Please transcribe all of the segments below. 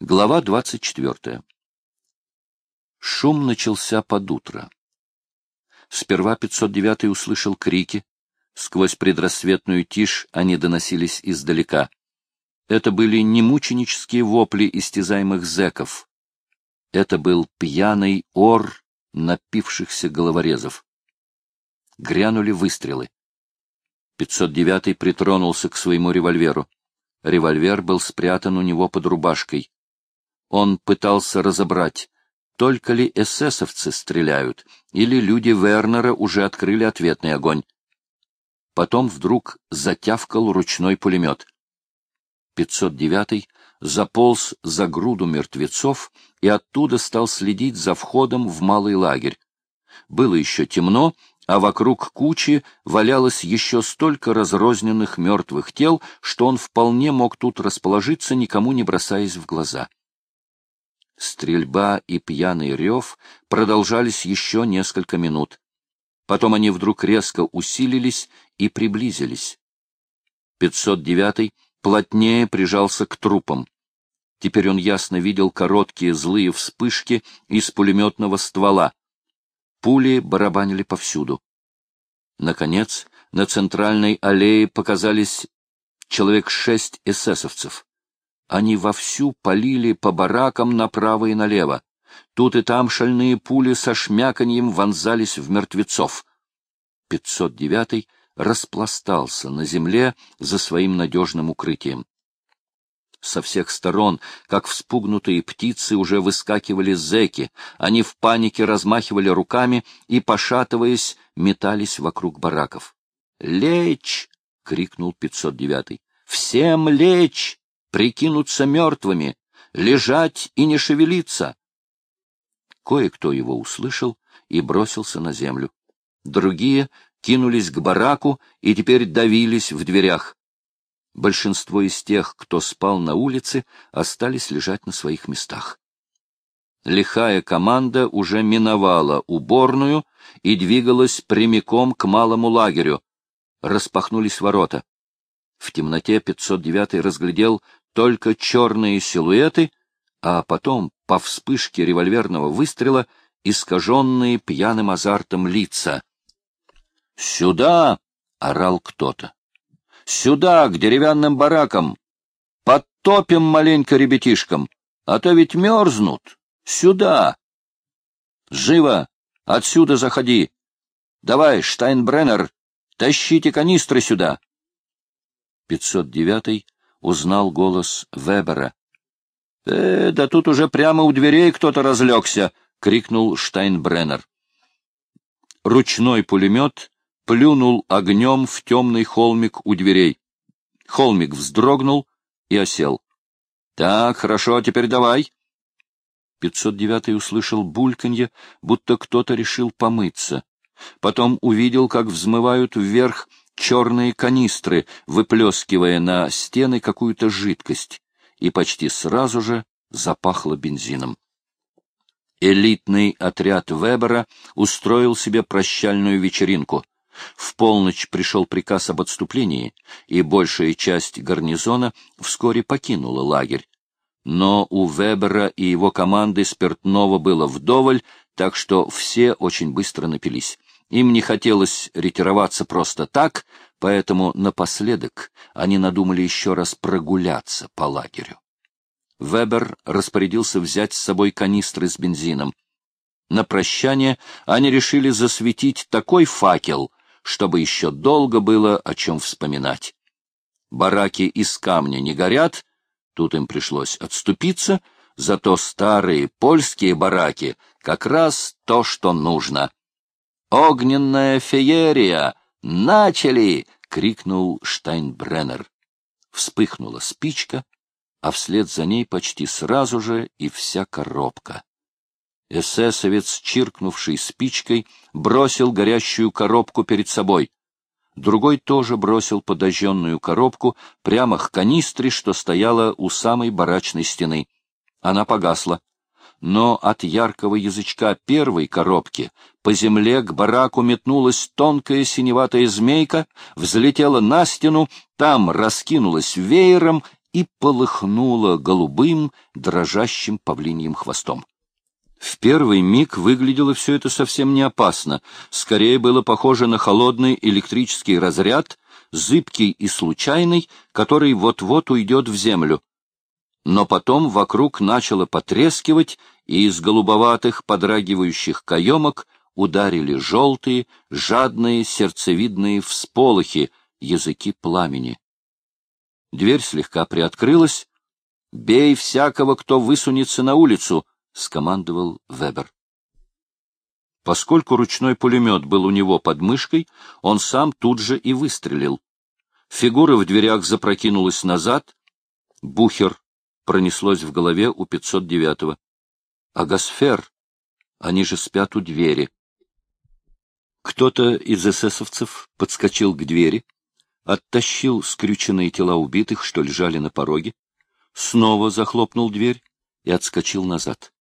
Глава 24. Шум начался под утро. Сперва 509 услышал крики. Сквозь предрассветную тишь они доносились издалека. Это были не мученические вопли истязаемых зэков. Это был пьяный ор напившихся головорезов. Грянули выстрелы. 509 притронулся к своему револьверу. Револьвер был спрятан у него под рубашкой. Он пытался разобрать, только ли эсэсовцы стреляют, или люди Вернера уже открыли ответный огонь. Потом вдруг затявкал ручной пулемет. 509-й заполз за груду мертвецов и оттуда стал следить за входом в малый лагерь. Было еще темно, а вокруг кучи валялось еще столько разрозненных мертвых тел, что он вполне мог тут расположиться, никому не бросаясь в глаза. Стрельба и пьяный рев продолжались еще несколько минут. Потом они вдруг резко усилились и приблизились. 509-й плотнее прижался к трупам. Теперь он ясно видел короткие злые вспышки из пулеметного ствола. Пули барабанили повсюду. Наконец, на центральной аллее показались человек шесть эсэсовцев. Они вовсю полили по баракам направо и налево. Тут и там шальные пули со шмяканьем вонзались в мертвецов. 509-й распластался на земле за своим надежным укрытием. Со всех сторон, как вспугнутые птицы, уже выскакивали зэки. Они в панике размахивали руками и, пошатываясь, метались вокруг бараков. «Лечь!» — крикнул 509-й. «Всем лечь! Прикинуться мертвыми, лежать и не шевелиться. Кое-кто его услышал и бросился на землю. Другие кинулись к бараку и теперь давились в дверях. Большинство из тех, кто спал на улице, остались лежать на своих местах. Лихая команда уже миновала уборную и двигалась прямиком к малому лагерю. Распахнулись ворота. В темноте 509 разглядел только черные силуэты, а потом, по вспышке револьверного выстрела, искаженные пьяным азартом лица. «Сюда!» — орал кто-то. «Сюда, к деревянным баракам! Подтопим маленько ребятишкам, а то ведь мерзнут! Сюда! Живо! Отсюда заходи! Давай, Штайнбреннер, тащите канистры сюда!» 509 узнал голос Вебера. — Э, да тут уже прямо у дверей кто-то разлегся! — крикнул Штайнбреннер. Ручной пулемет плюнул огнем в темный холмик у дверей. Холмик вздрогнул и осел. — Так, хорошо, теперь давай. 509-й услышал бульканье, будто кто-то решил помыться. Потом увидел, как взмывают вверх черные канистры, выплескивая на стены какую-то жидкость, и почти сразу же запахло бензином. Элитный отряд Вебера устроил себе прощальную вечеринку. В полночь пришел приказ об отступлении, и большая часть гарнизона вскоре покинула лагерь. Но у Вебера и его команды спиртного было вдоволь, так что все очень быстро напились. Им не хотелось ретироваться просто так, поэтому напоследок они надумали еще раз прогуляться по лагерю. Вебер распорядился взять с собой канистры с бензином. На прощание они решили засветить такой факел, чтобы еще долго было о чем вспоминать. Бараки из камня не горят, тут им пришлось отступиться, зато старые польские бараки — как раз то, что нужно. «Огненная феерия! Начали!» — крикнул Штайнбреннер. Вспыхнула спичка, а вслед за ней почти сразу же и вся коробка. Эсэсовец, чиркнувший спичкой, бросил горящую коробку перед собой. Другой тоже бросил подожженную коробку прямо к канистре, что стояла у самой барачной стены. Она погасла но от яркого язычка первой коробки по земле к бараку метнулась тонкая синеватая змейка, взлетела на стену, там раскинулась веером и полыхнула голубым, дрожащим павлиньим хвостом. В первый миг выглядело все это совсем не опасно, скорее было похоже на холодный электрический разряд, зыбкий и случайный, который вот-вот уйдет в землю. Но потом вокруг начало потрескивать, и из голубоватых подрагивающих каемок ударили желтые, жадные, сердцевидные всполохи, языки пламени. Дверь слегка приоткрылась. «Бей всякого, кто высунется на улицу!» — скомандовал Вебер. Поскольку ручной пулемет был у него под мышкой, он сам тут же и выстрелил. Фигура в дверях запрокинулась назад. Бухер пронеслось в голове у 509-го. А Гасфер, они же спят у двери. Кто-то из эсэсовцев подскочил к двери, оттащил скрюченные тела убитых, что лежали на пороге, снова захлопнул дверь и отскочил назад.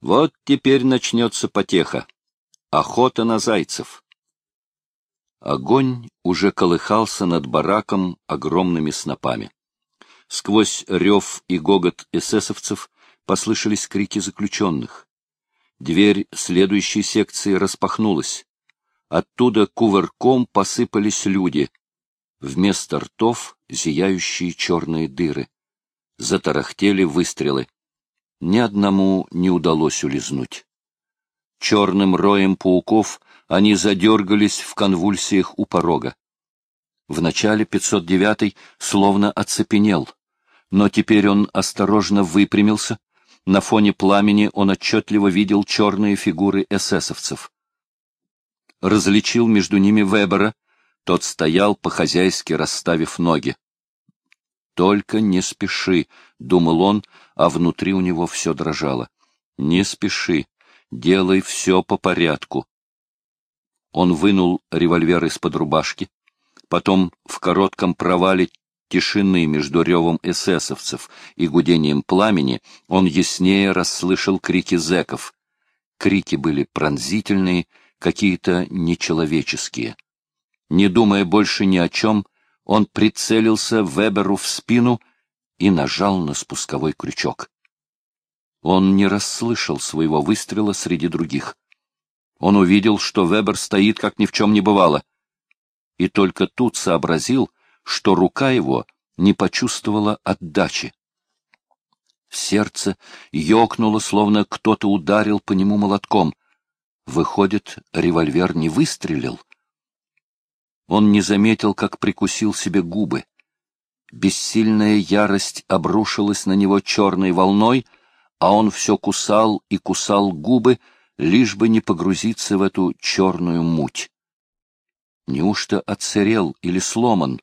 Вот теперь начнется потеха. Охота на зайцев. Огонь уже колыхался над бараком огромными снопами. Сквозь рев и гогот эсэсовцев послышались крики заключенных. Дверь следующей секции распахнулась. Оттуда кувырком посыпались люди. Вместо ртов зияющие черные дыры. Затарахтели выстрелы. Ни одному не удалось улизнуть. Черным роем пауков они задергались в конвульсиях у порога. В начале 509 словно оцепенел, но теперь он осторожно выпрямился. На фоне пламени он отчетливо видел черные фигуры эсэсовцев. Различил между ними Вебера, тот стоял по-хозяйски, расставив ноги. «Только не спеши», — думал он, а внутри у него все дрожало. «Не спеши, делай все по порядку». Он вынул револьвер из-под рубашки, Потом в коротком провале тишины между ревом эсэсовцев и гудением пламени он яснее расслышал крики зэков. Крики были пронзительные, какие-то нечеловеческие. Не думая больше ни о чем, он прицелился Веберу в спину и нажал на спусковой крючок. Он не расслышал своего выстрела среди других. Он увидел, что Вебер стоит, как ни в чем не бывало — и только тут сообразил, что рука его не почувствовала отдачи. Сердце ёкнуло, словно кто-то ударил по нему молотком. Выходит, револьвер не выстрелил. Он не заметил, как прикусил себе губы. Бессильная ярость обрушилась на него черной волной, а он все кусал и кусал губы, лишь бы не погрузиться в эту черную муть. Неужто отсырел или сломан?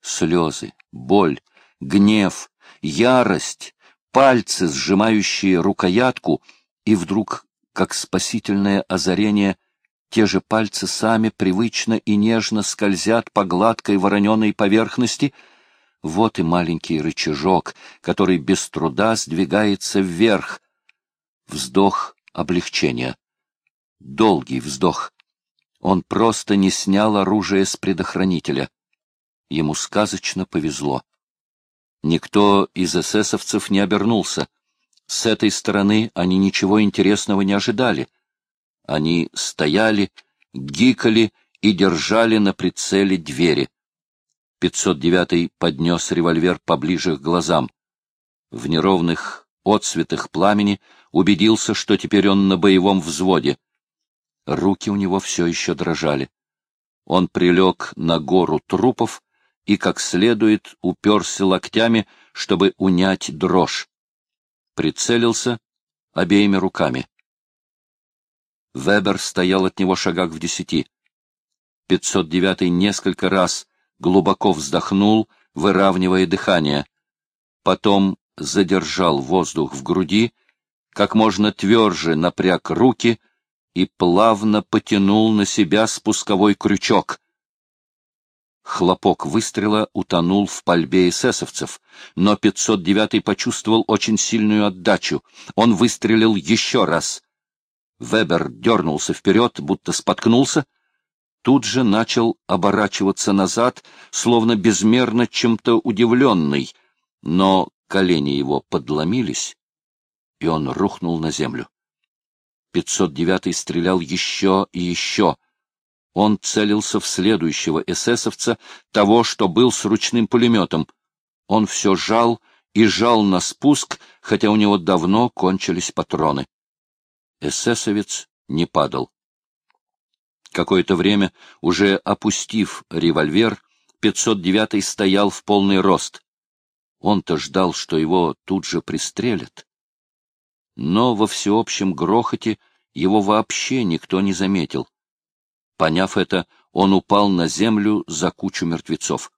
Слезы, боль, гнев, ярость, пальцы, сжимающие рукоятку, и вдруг, как спасительное озарение, те же пальцы сами привычно и нежно скользят по гладкой вороненой поверхности. Вот и маленький рычажок, который без труда сдвигается вверх. Вздох облегчения. Долгий вздох. Он просто не снял оружие с предохранителя. Ему сказочно повезло. Никто из эсэсовцев не обернулся. С этой стороны они ничего интересного не ожидали. Они стояли, гикали и держали на прицеле двери. 509-й поднес револьвер поближе к глазам. В неровных отсветах пламени убедился, что теперь он на боевом взводе. Руки у него все еще дрожали. Он прилег на гору трупов и как следует уперся локтями, чтобы унять дрожь. Прицелился обеими руками. Вебер стоял от него шагах в десяти. 509-й несколько раз глубоко вздохнул, выравнивая дыхание. Потом задержал воздух в груди, как можно тверже напряг руки — и плавно потянул на себя спусковой крючок. Хлопок выстрела утонул в пальбе эсэсовцев, но 509-й почувствовал очень сильную отдачу. Он выстрелил еще раз. Вебер дернулся вперед, будто споткнулся. тут же начал оборачиваться назад, словно безмерно чем-то удивленный, но колени его подломились, и он рухнул на землю. 509-й стрелял еще и еще. Он целился в следующего эсэсовца, того, что был с ручным пулеметом. Он все жал и жал на спуск, хотя у него давно кончились патроны. Эсэсовец не падал. Какое-то время, уже опустив револьвер, 509-й стоял в полный рост. Он-то ждал, что его тут же пристрелят. Но во всеобщем грохоте его вообще никто не заметил. Поняв это, он упал на землю за кучу мертвецов.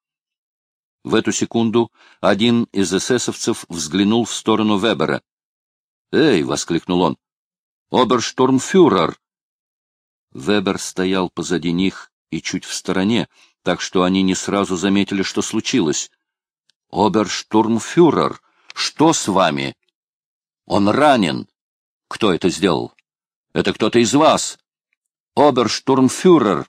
В эту секунду один из эсэсовцев взглянул в сторону Вебера. «Эй!» — воскликнул он. «Оберштурмфюрер!» Вебер стоял позади них и чуть в стороне, так что они не сразу заметили, что случилось. «Оберштурмфюрер, что с вами?» «Он ранен!» «Кто это сделал?» «Это кто-то из вас!» «Оберштурмфюрер!»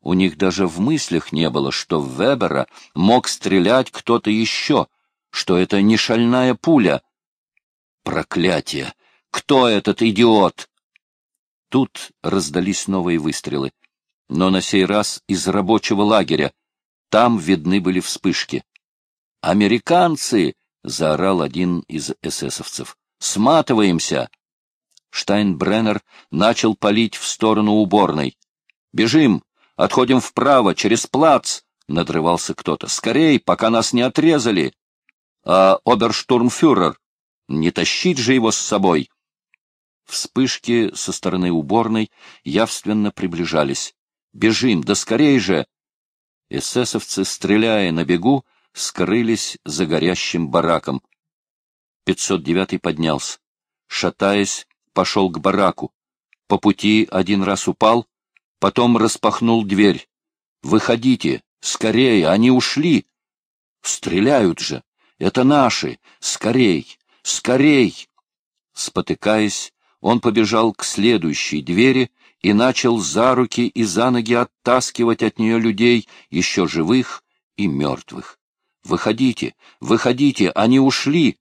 У них даже в мыслях не было, что в Вебера мог стрелять кто-то еще, что это не шальная пуля. Проклятие! Кто этот идиот? Тут раздались новые выстрелы, но на сей раз из рабочего лагеря. Там видны были вспышки. «Американцы!» — заорал один из эсэсовцев. «Сматываемся!» Штайнбреннер начал палить в сторону уборной. «Бежим! Отходим вправо, через плац!» — надрывался кто-то. «Скорей, пока нас не отрезали!» «А оберштурмфюрер? Не тащить же его с собой!» Вспышки со стороны уборной явственно приближались. «Бежим, да скорей же!» Эсэсовцы, стреляя на бегу, скрылись за горящим бараком. 509-й поднялся. Шатаясь, пошел к бараку. По пути один раз упал, потом распахнул дверь. «Выходите! Скорее! Они ушли!» «Стреляют же! Это наши! Скорей! Скорей!» Спотыкаясь, он побежал к следующей двери и начал за руки и за ноги оттаскивать от нее людей, еще живых и мертвых. «Выходите! Выходите! Они ушли!»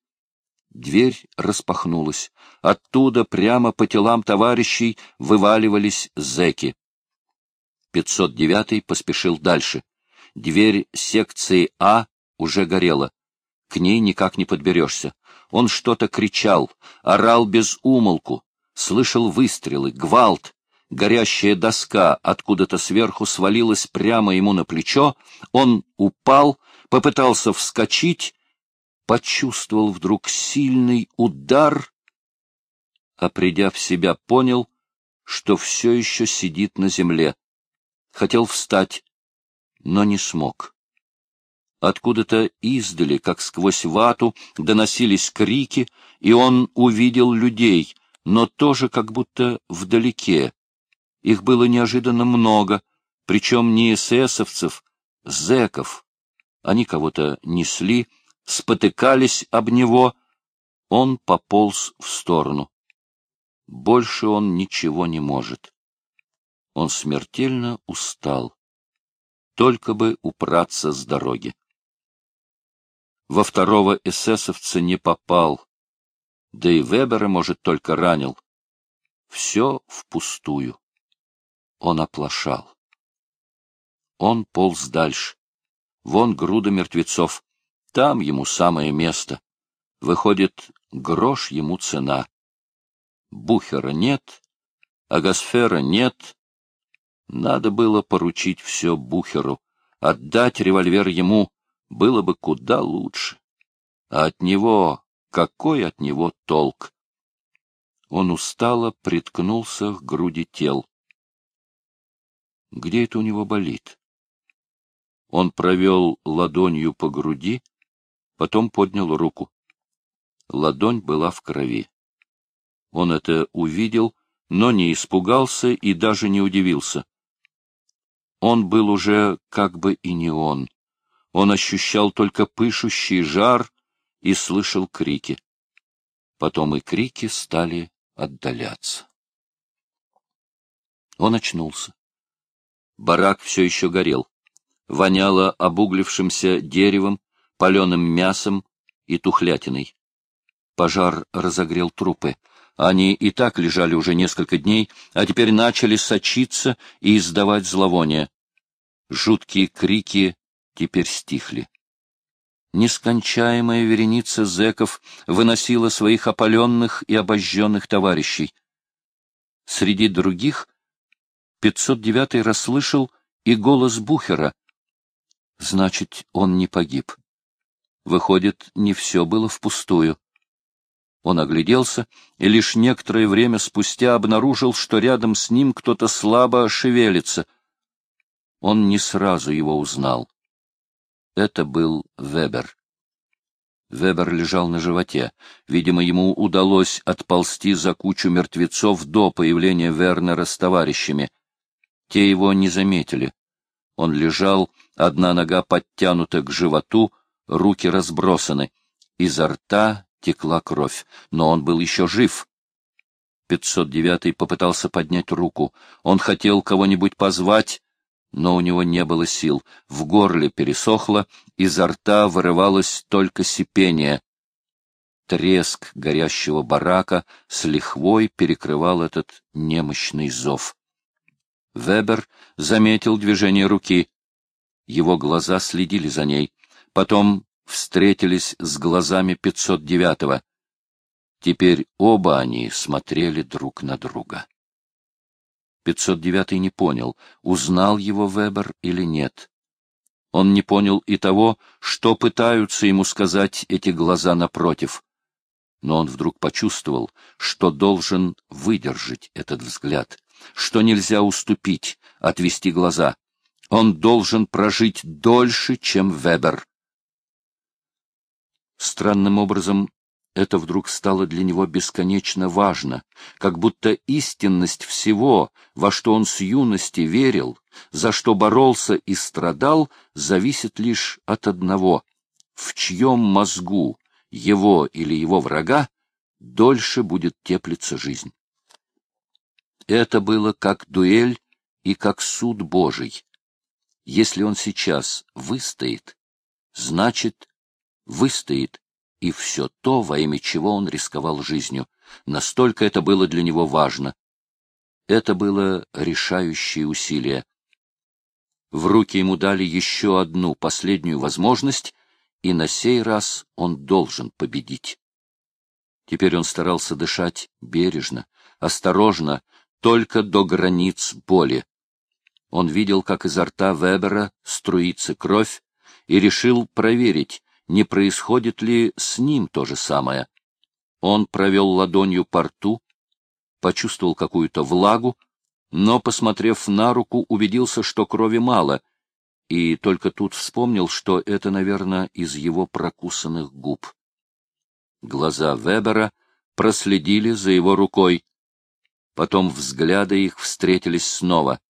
Дверь распахнулась. Оттуда прямо по телам товарищей вываливались зэки. 509-й поспешил дальше. Дверь секции А уже горела. К ней никак не подберешься. Он что-то кричал, орал без умолку слышал выстрелы, гвалт. Горящая доска откуда-то сверху свалилась прямо ему на плечо. Он упал, попытался вскочить, почувствовал вдруг сильный удар, а придя в себя, понял, что все еще сидит на земле. Хотел встать, но не смог. Откуда-то издали, как сквозь вату, доносились крики, и он увидел людей, но тоже как будто вдалеке. Их было неожиданно много, причем не эсэсовцев, зэков. Они кого-то несли, спотыкались об него. Он пополз в сторону. Больше он ничего не может. Он смертельно устал. Только бы упраться с дороги. Во второго эсэсовца не попал да и Вебера, может, только ранил. Все впустую. Он оплошал. Он полз дальше. Вон груда мертвецов. Там ему самое место. Выходит, грош ему цена. Бухера нет, а Гасфера нет. Надо было поручить все Бухеру. Отдать револьвер ему было бы куда лучше. А от него какой от него толк? Он устало приткнулся к груди тел. Где это у него болит? Он провел ладонью по груди, потом поднял руку. Ладонь была в крови. Он это увидел, но не испугался и даже не удивился. Он был уже как бы и не он. Он ощущал только пышущий жар и слышал крики. Потом и крики стали отдаляться. Он очнулся. Барак все еще горел. Воняло обуглившимся деревом, паленым мясом и тухлятиной. Пожар разогрел трупы. Они и так лежали уже несколько дней, а теперь начали сочиться и издавать зловоние. Жуткие крики теперь стихли. Нескончаемая вереница зэков выносила своих опаленных и обожженных товарищей. Среди других 509-й расслышал и голос Бухера. Значит, он не погиб. Выходит, не все было впустую. Он огляделся и лишь некоторое время спустя обнаружил, что рядом с ним кто-то слабо шевелится. Он не сразу его узнал. Это был Вебер. Вебер лежал на животе. Видимо, ему удалось отползти за кучу мертвецов до появления Вернера с товарищами. Те его не заметили. Он лежал, одна нога подтянута к животу, руки разбросаны. Изо рта текла кровь, но он был еще жив. 509-й попытался поднять руку. Он хотел кого-нибудь позвать, но у него не было сил. В горле пересохло, изо рта вырывалось только сипение. Треск горящего барака с лихвой перекрывал этот немощный зов. Вебер заметил движение руки. Его глаза следили за ней. Потом встретились с глазами 509-го. Теперь оба они смотрели друг на друга. 509 не понял, узнал его Вебер или нет. Он не понял и того, что пытаются ему сказать эти глаза напротив. Но он вдруг почувствовал, что должен выдержать этот взгляд, что нельзя уступить, отвести глаза. Он должен прожить дольше, чем Вебер. Странным образом это вдруг стало для него бесконечно важно, как будто истинность всего, во что он с юности верил, за что боролся и страдал, зависит лишь от одного — в чьем мозгу, его или его врага, дольше будет теплиться жизнь. Это было как дуэль и как суд Божий. Если он сейчас выстоит, значит, выстоит и все то, во имя чего он рисковал жизнью. Настолько это было для него важно. Это было решающее усилие. В руки ему дали еще одну, последнюю возможность, и на сей раз он должен победить. Теперь он старался дышать бережно, осторожно, только до границ боли. Он видел, как изо рта Вебера струится кровь, и решил проверить, не происходит ли с ним то же самое. Он провел ладонью по рту, почувствовал какую-то влагу, но, посмотрев на руку, убедился, что крови мало, и только тут вспомнил, что это, наверное, из его прокусанных губ. Глаза Вебера проследили за его рукой. Потом взгляды их встретились снова.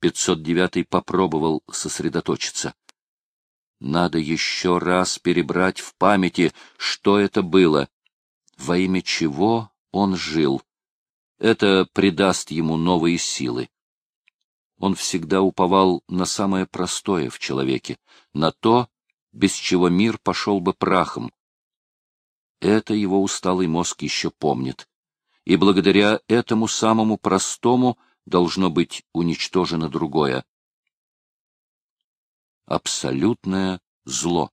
509-й попробовал сосредоточиться. Надо еще раз перебрать в памяти, что это было, во имя чего он жил. Это придаст ему новые силы. Он всегда уповал на самое простое в человеке, на то, без чего мир пошел бы прахом. Это его усталый мозг еще помнит. И благодаря этому самому простому должно быть уничтожено другое абсолютное зло,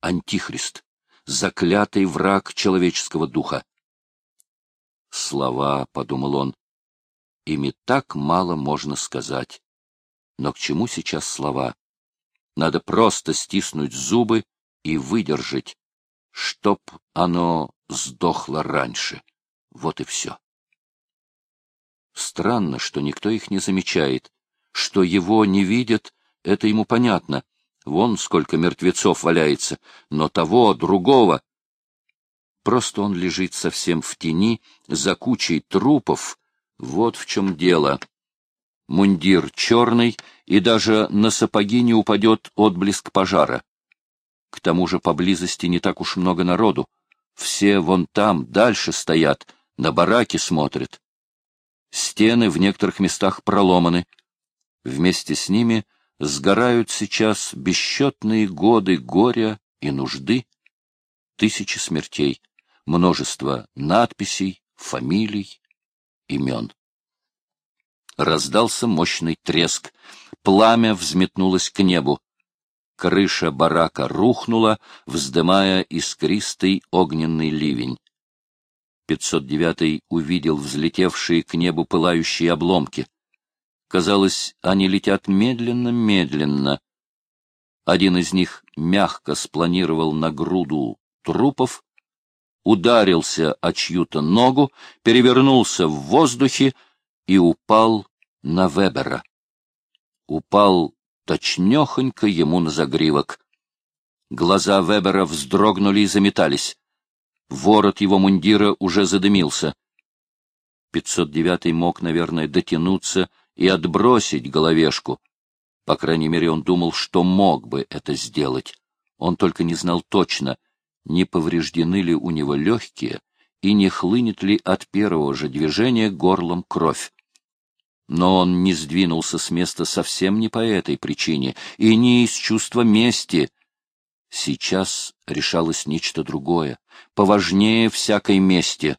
антихрист, заклятый враг человеческого духа. Слова, — подумал он, — ими так мало можно сказать. Но к чему сейчас слова? Надо просто стиснуть зубы и выдержать, чтоб оно сдохло раньше. Вот и все. Странно, что никто их не замечает, что его не видят это ему понятно. Вон сколько мертвецов валяется, но того, другого. Просто он лежит совсем в тени, за кучей трупов. Вот в чем дело. Мундир черный, и даже на сапоги не упадет отблеск пожара. К тому же поблизости не так уж много народу. Все вон там, дальше стоят, на бараки смотрят. Стены в некоторых местах проломаны, Вместе с ними сгорают сейчас бесчетные годы горя и нужды, тысячи смертей, множество надписей, фамилий, имен. Раздался мощный треск, пламя взметнулось к небу. Крыша барака рухнула, вздымая искристый огненный ливень. 509 увидел взлетевшие к небу пылающие обломки. Казалось, они летят медленно-медленно. Один из них мягко спланировал на груду трупов, ударился о чью-то ногу, перевернулся в воздухе и упал на Вебера. Упал точнёхонько ему на загривок. Глаза Вебера вздрогнули и заметались. Ворот его мундира уже задымился. 509 мог, наверное, дотянуться и отбросить головешку. По крайней мере, он думал, что мог бы это сделать. Он только не знал точно, не повреждены ли у него легкие и не хлынет ли от первого же движения горлом кровь. Но он не сдвинулся с места совсем не по этой причине и не из чувства мести, Сейчас решалось нечто другое, поважнее всякой мести.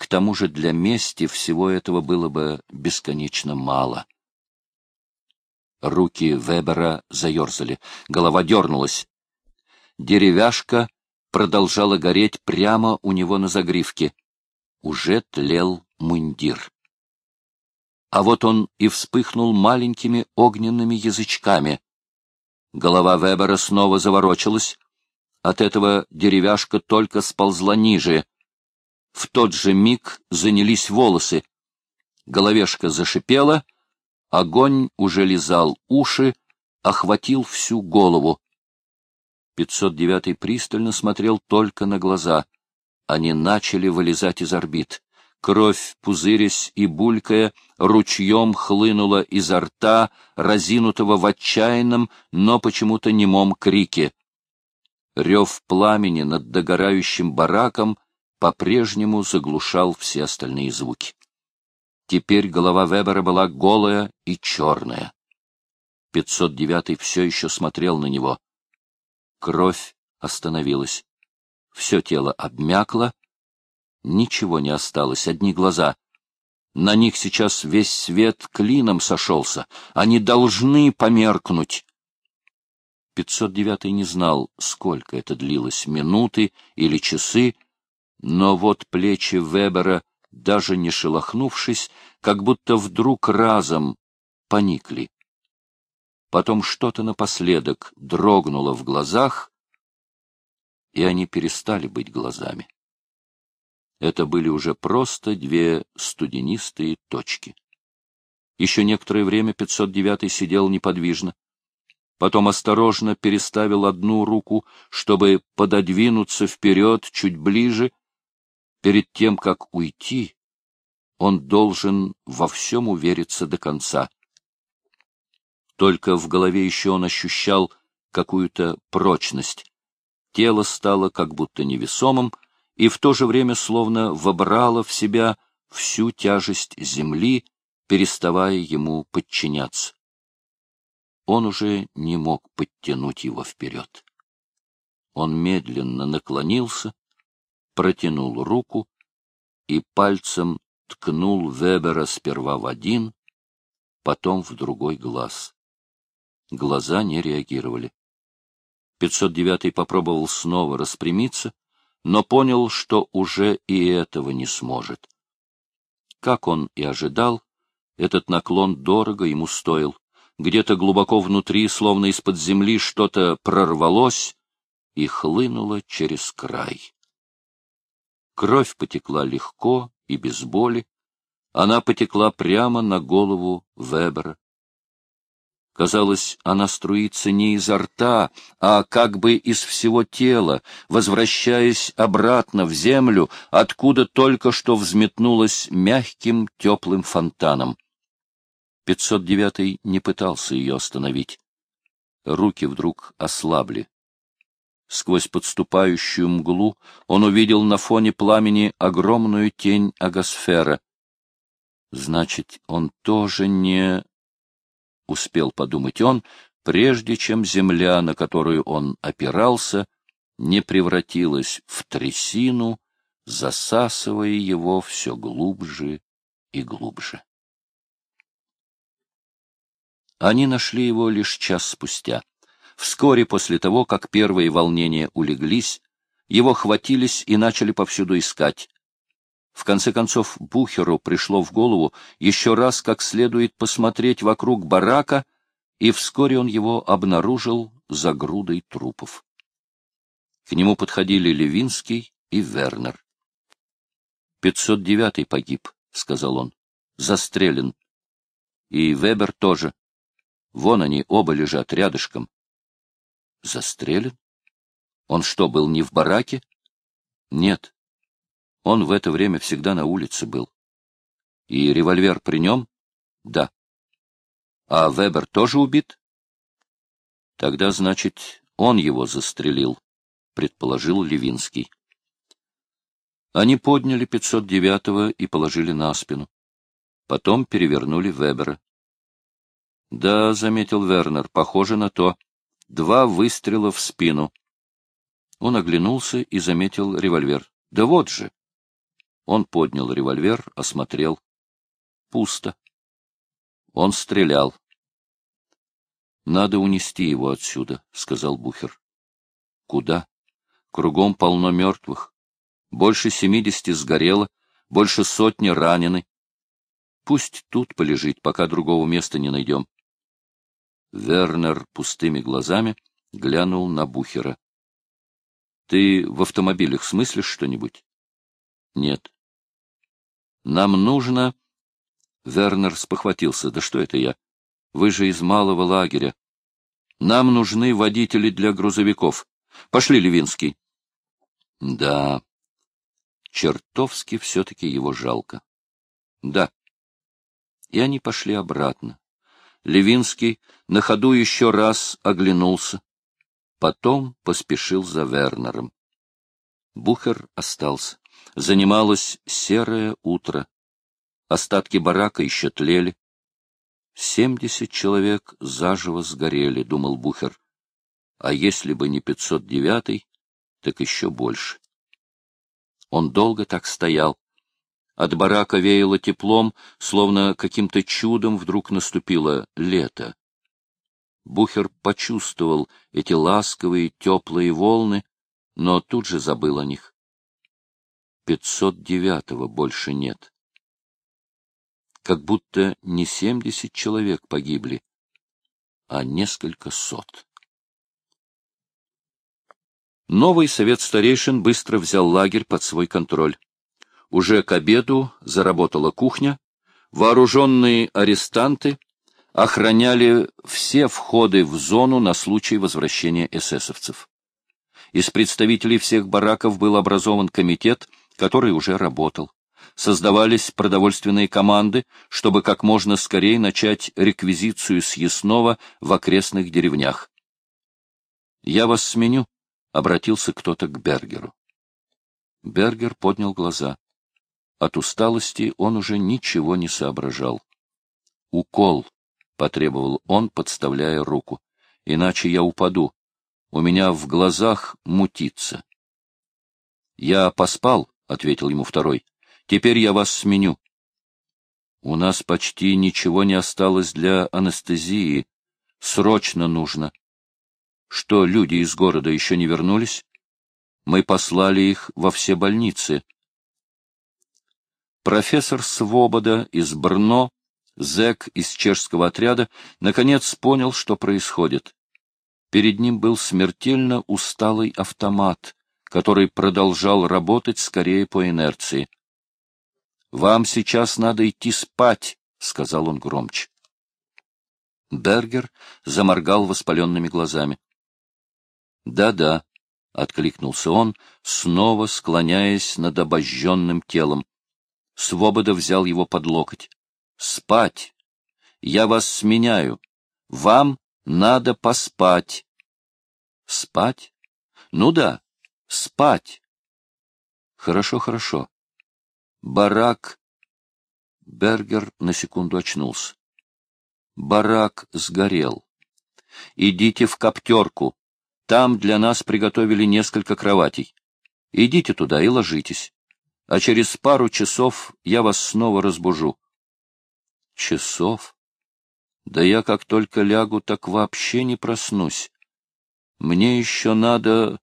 К тому же для мести всего этого было бы бесконечно мало. Руки Вебера заерзали, голова дернулась. Деревяшка продолжала гореть прямо у него на загривке. Уже тлел мундир. А вот он и вспыхнул маленькими огненными язычками. Голова Вебера снова заворочилась. От этого деревяшка только сползла ниже. В тот же миг занялись волосы. Головешка зашипела, огонь уже лизал уши, охватил всю голову. 509 пристально смотрел только на глаза. Они начали вылезать из орбит. Кровь, пузырясь и булькая, ручьем хлынула изо рта, разинутого в отчаянном, но почему-то немом крике. Рев пламени над догорающим бараком по-прежнему заглушал все остальные звуки. Теперь голова Вебера была голая и черная. 509-й все еще смотрел на него. Кровь остановилась. Все тело обмякло, Ничего не осталось, одни глаза. На них сейчас весь свет клином сошелся. Они должны померкнуть. 509 не знал, сколько это длилось, минуты или часы, но вот плечи Вебера, даже не шелохнувшись, как будто вдруг разом поникли. Потом что-то напоследок дрогнуло в глазах, и они перестали быть глазами. Это были уже просто две студенистые точки. Еще некоторое время 509 сидел неподвижно. Потом осторожно переставил одну руку, чтобы пододвинуться вперед чуть ближе. Перед тем, как уйти, он должен во всем увериться до конца. Только в голове еще он ощущал какую-то прочность. Тело стало как будто невесомым, и в то же время словно вобрала в себя всю тяжесть земли, переставая ему подчиняться. Он уже не мог подтянуть его вперед. Он медленно наклонился, протянул руку и пальцем ткнул Вебера сперва в один, потом в другой глаз. Глаза не реагировали. 509 попробовал снова распрямиться, но понял, что уже и этого не сможет. Как он и ожидал, этот наклон дорого ему стоил. Где-то глубоко внутри, словно из-под земли, что-то прорвалось и хлынуло через край. Кровь потекла легко и без боли. Она потекла прямо на голову Вебера. Казалось, она струится не изо рта, а как бы из всего тела, возвращаясь обратно в землю, откуда только что взметнулась мягким теплым фонтаном. 509 не пытался ее остановить. Руки вдруг ослабли. Сквозь подступающую мглу он увидел на фоне пламени огромную тень агосфера. Значит, он тоже не успел подумать он, прежде чем земля, на которую он опирался, не превратилась в трясину, засасывая его все глубже и глубже. Они нашли его лишь час спустя. Вскоре после того, как первые волнения улеглись, его хватились и начали повсюду искать. В конце концов, Бухеру пришло в голову еще раз как следует посмотреть вокруг барака, и вскоре он его обнаружил за грудой трупов. К нему подходили Левинский и Вернер. «Пятьсот девятый погиб», — сказал он. «Застрелен. И Вебер тоже. Вон они оба лежат рядышком. Застрелен? Он что, был не в бараке? Нет. Он в это время всегда на улице был. И револьвер при нем? Да. А Вебер тоже убит? Тогда, значит, он его застрелил, предположил Левинский. Они подняли 509-го и положили на спину. Потом перевернули Вебера. — Да, — заметил Вернер, — похоже на то. Два выстрела в спину. Он оглянулся и заметил револьвер. — Да вот же! Он поднял револьвер, осмотрел. Пусто. Он стрелял. — Надо унести его отсюда, — сказал Бухер. — Куда? Кругом полно мертвых. Больше семидесяти сгорело, больше сотни ранены. Пусть тут полежит, пока другого места не найдем. Вернер пустыми глазами глянул на Бухера. — Ты в автомобилях смыслишь что-нибудь? — Нет. — Нам нужно... Вернер спохватился. — Да что это я? Вы же из малого лагеря. Нам нужны водители для грузовиков. Пошли, Левинский. — Да. Чертовски все-таки его жалко. — Да. И они пошли обратно. Левинский на ходу еще раз оглянулся. Потом поспешил за Вернером. Бухер остался. Занималось серое утро. Остатки барака еще тлели. Семьдесят человек заживо сгорели, — думал Бухер. А если бы не пятьсот девятый, так еще больше. Он долго так стоял, от барака веяло теплом, словно каким-то чудом вдруг наступило лето. Бухер почувствовал эти ласковые теплые волны, но тут же забыл о них. Пятьсот девятого больше нет. Как будто не семьдесят человек погибли, а несколько сот. Новый совет старейшин быстро взял лагерь под свой контроль. Уже к обеду заработала кухня, вооруженные арестанты охраняли все входы в зону на случай возвращения эсэсовцев. Из представителей всех бараков был образован комитет, который уже работал. Создавались продовольственные команды, чтобы как можно скорее начать реквизицию съестного в окрестных деревнях. «Я вас сменю», — обратился кто-то к Бергеру. Бергер поднял глаза. От усталости он уже ничего не соображал. «Укол», — потребовал он, подставляя руку, — «иначе я упаду. У меня в глазах мутится». «Я поспал», — ответил ему второй. «Теперь я вас сменю». «У нас почти ничего не осталось для анестезии. Срочно нужно». «Что, люди из города еще не вернулись?» «Мы послали их во все больницы». Профессор Свобода из Брно, зэк из чешского отряда, наконец понял, что происходит. Перед ним был смертельно усталый автомат, который продолжал работать скорее по инерции. «Вам сейчас надо идти спать», — сказал он громче. Бергер заморгал воспаленными глазами. «Да-да», — откликнулся он, снова склоняясь над обожженным телом. Свобода взял его под локоть. «Спать! Я вас сменяю. Вам надо поспать». «Спать? Ну да, спать». «Хорошо, хорошо. Барак...» Бергер на секунду очнулся. Барак сгорел. Идите в коптерку. Там для нас приготовили несколько кроватей. Идите туда и ложитесь. А через пару часов я вас снова разбужу. Часов? Да я как только лягу, так вообще не проснусь. Мне еще надо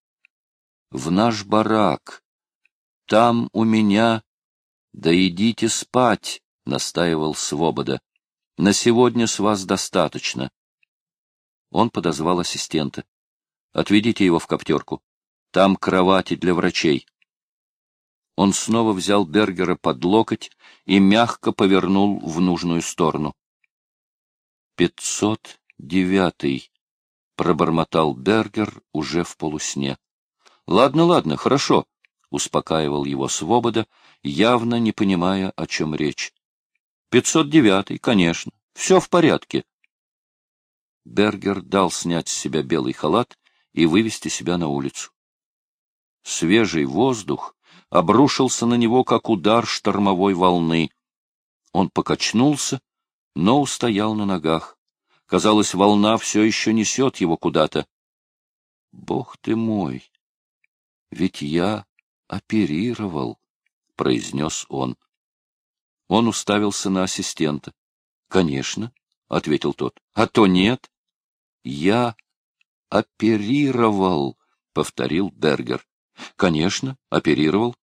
в наш барак. Там у меня... Да идите спать, — настаивал Свобода. На сегодня с вас достаточно. Он подозвал ассистента. Отведите его в коптерку. Там кровати для врачей. Он снова взял Бергера под локоть и мягко повернул в нужную сторону. «Пятьсот девятый», — пробормотал Бергер уже в полусне. «Ладно, ладно, хорошо», — успокаивал его Свобода, явно не понимая, о чем речь. «Пятьсот девятый, конечно. Все в порядке». Бергер дал снять с себя белый халат и вывести себя на улицу. Свежий воздух обрушился на него, как удар штормовой волны. Он покачнулся, но устоял на ногах. Казалось, волна все еще несет его куда-то. Бог ты мой! Ведь я оперировал, — произнес он. Он уставился на ассистента. — Конечно, — ответил тот. — А то нет. — Я оперировал, — повторил Бергер. — Конечно, оперировал.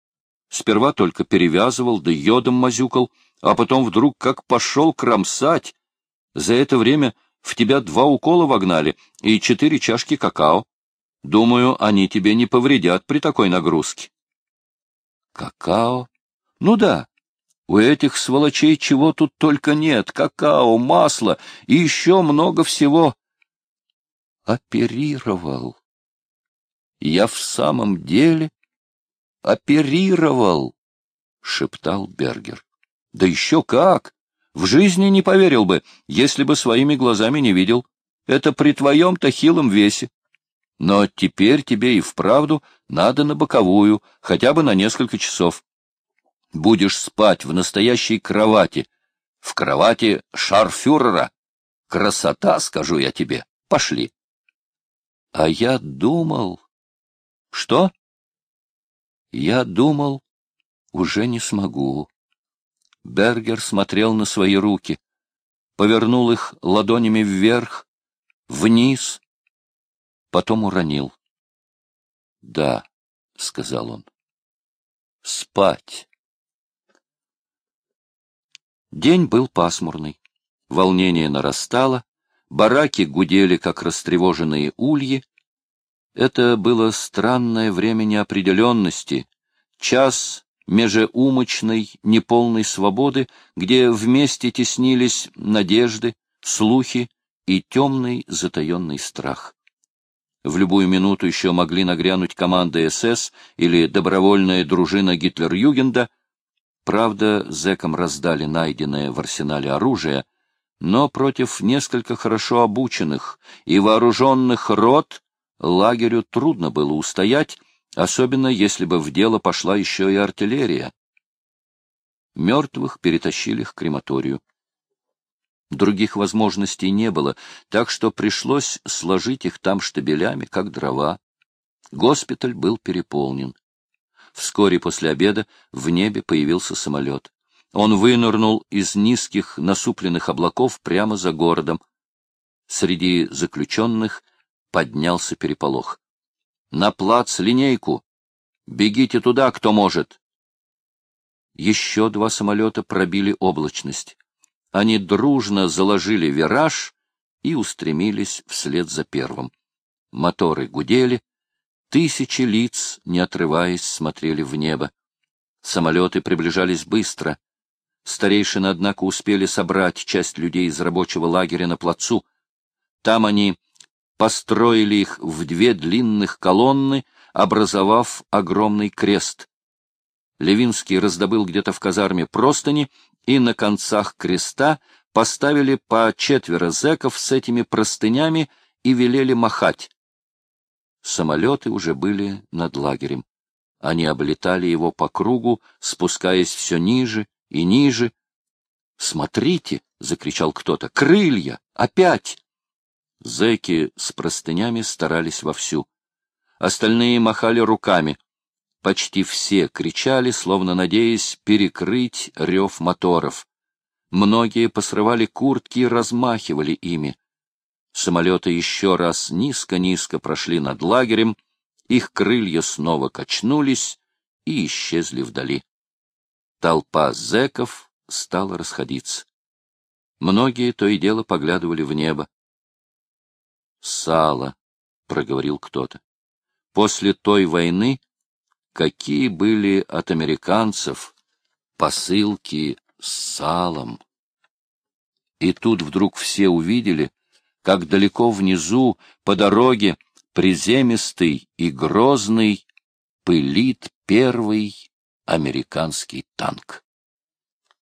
Сперва только перевязывал, да йодом мазюкал, а потом вдруг как пошел кромсать. За это время в тебя два укола вогнали и четыре чашки какао. Думаю, они тебе не повредят при такой нагрузке. Какао? Ну да. У этих сволочей чего тут только нет. Какао, масло и еще много всего. Оперировал. Я в самом деле оперировал, — шептал Бергер. Да еще как! В жизни не поверил бы, если бы своими глазами не видел. Это при твоем-то хилом весе. Но теперь тебе и вправду надо на боковую, хотя бы на несколько часов. Будешь спать в настоящей кровати, в кровати шарфюрера. Красота, скажу я тебе. Пошли. А я думал... Что? Я думал, уже не смогу. Бергер смотрел на свои руки, повернул их ладонями вверх, вниз, потом уронил. — Да, — сказал он, — спать. День был пасмурный, волнение нарастало, бараки гудели, как растревоженные ульи. Это было странное время неопределенности, час межеумочной неполной свободы, где вместе теснились надежды, слухи и темный затаенный страх. В любую минуту еще могли нагрянуть команды СС или добровольная дружина Гитлер-Югенда. Правда, зэкам раздали найденное в арсенале оружие, но против несколько хорошо обученных и вооруженных рот лагерю трудно было устоять, особенно если бы в дело пошла еще и артиллерия. Мертвых перетащили к крематорию. Других возможностей не было, так что пришлось сложить их там штабелями, как дрова. Госпиталь был переполнен. Вскоре после обеда в небе появился самолет. Он вынырнул из низких насупленных облаков прямо за городом. Среди заключенных поднялся переполох. — На плац линейку! Бегите туда, кто может! Еще два самолета пробили облачность они дружно заложили вираж и устремились вслед за первым. Моторы гудели, тысячи лиц, не отрываясь, смотрели в небо. Самолеты приближались быстро. Старейшины, однако, успели собрать часть людей из рабочего лагеря на плацу. Там они построили их в две длинных колонны, образовав огромный крест. Левинский раздобыл где-то в казарме простыни и на концах креста поставили по четверо зэков с этими простынями и велели махать. Самолеты уже были над лагерем. Они облетали его по кругу, спускаясь все ниже и ниже. «Смотрите!» — закричал кто-то. «Крылья! Опять! Зэки с простынями старались вовсю. Остальные махали руками. Почти все кричали, словно надеясь перекрыть рев моторов. Многие посрывали куртки и размахивали ими. Самолеты еще раз низко-низко прошли над лагерем, их крылья снова качнулись и исчезли вдали. Толпа зэков стала расходиться. Многие то и дело поглядывали в небо. «Сало», — проговорил кто-то. «После той войны какие были от американцев посылки с салом?» И тут вдруг все увидели, как далеко внизу, по дороге, приземистый и грозный, пылит первый американский танк.